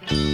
Mm-hmm.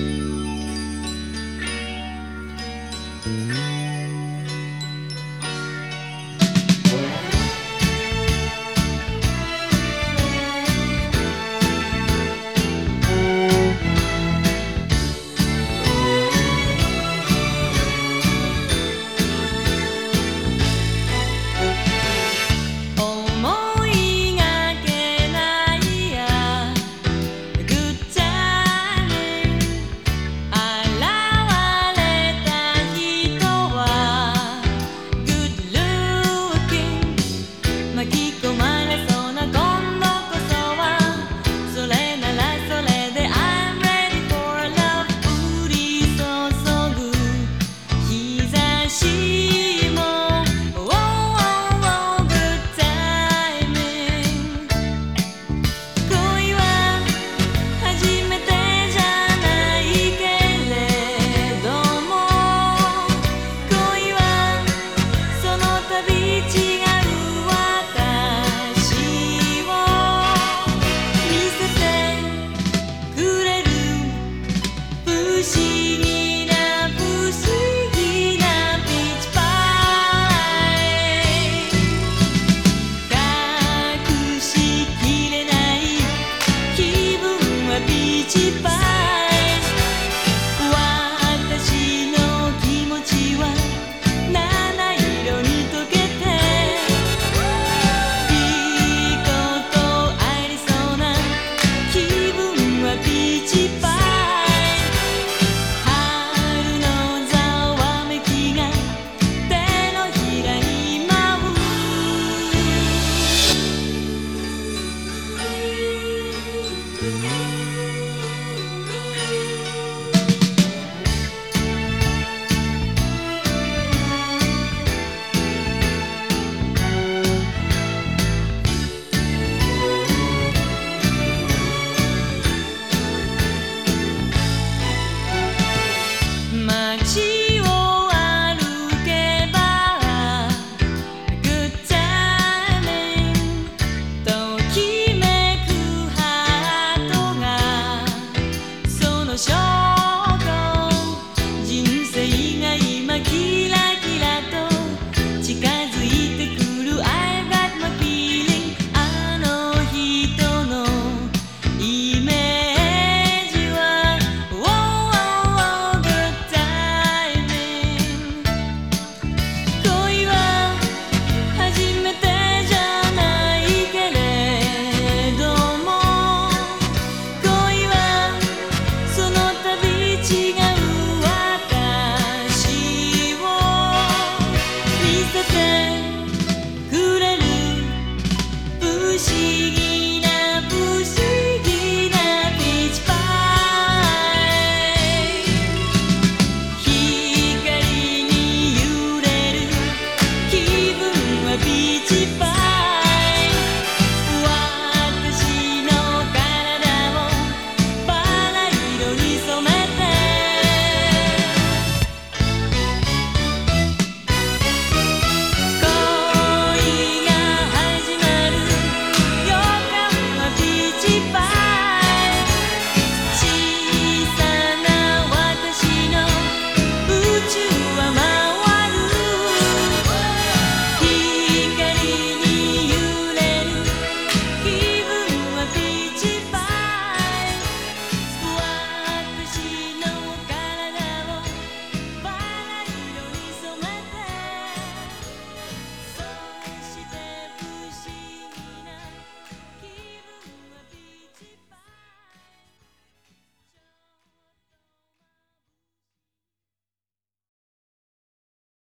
几百